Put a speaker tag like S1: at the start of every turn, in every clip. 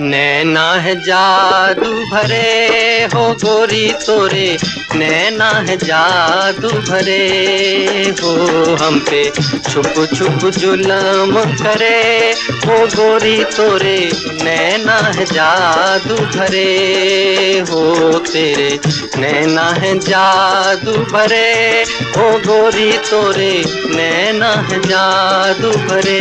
S1: नैना है जादू भरे हो गोरी तोरे। नैना है जादू भरे हो हम पे। छुप छुप जुलम करे हो गोरी तोरे। नैना है जादू भरे हो तेरे। नैना है जादू भरे हो गोरी तोरे। नैना है जादू भरे।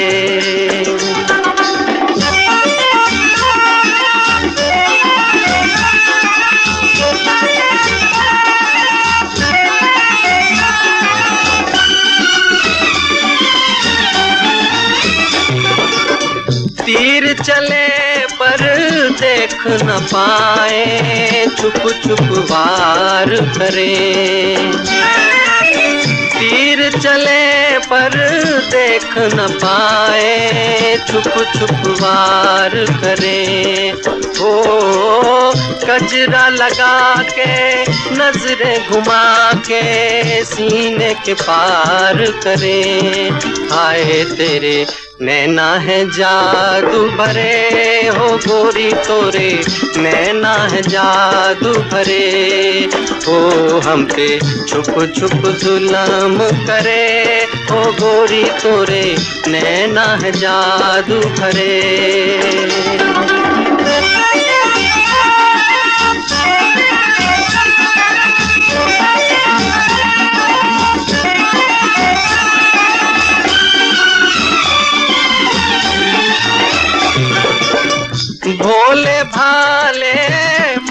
S1: चले, पर देख न पाए छुप छुप वार करे। तीर चले, पर देख न पाए, चुप छुप वार करे। ओ कजरा लगा के, नज़रें घुमा के, सीने के पार करे। आए तेरे नैना है जादू भरे हो गोरी तोरे। नैना है जादू भरे हो हम पे छुप छुप जुलम करे हो गोरी तोरे। नैना है जादू भरे।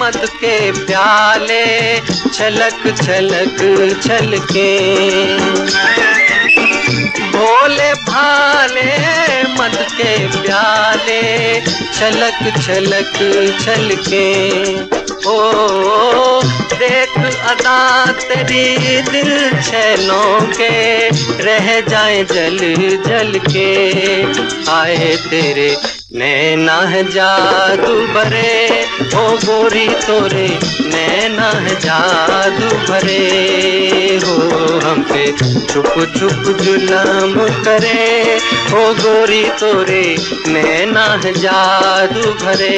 S1: मद के प्याले, छलक छलक, छलके। भोले भाले मद के प्याले, छलक छलक, छलके। ओ, देख अदा तेरी दिल छैलों के, रह जाए जल जल के। आए तेरे नैना है जादू भरे, ओ गोरी तोरे, नैना है जादू भरे। हो, हम पे चुप छुप जुलम करे, ओ गोरी तोरे, नैना है जादू भरे।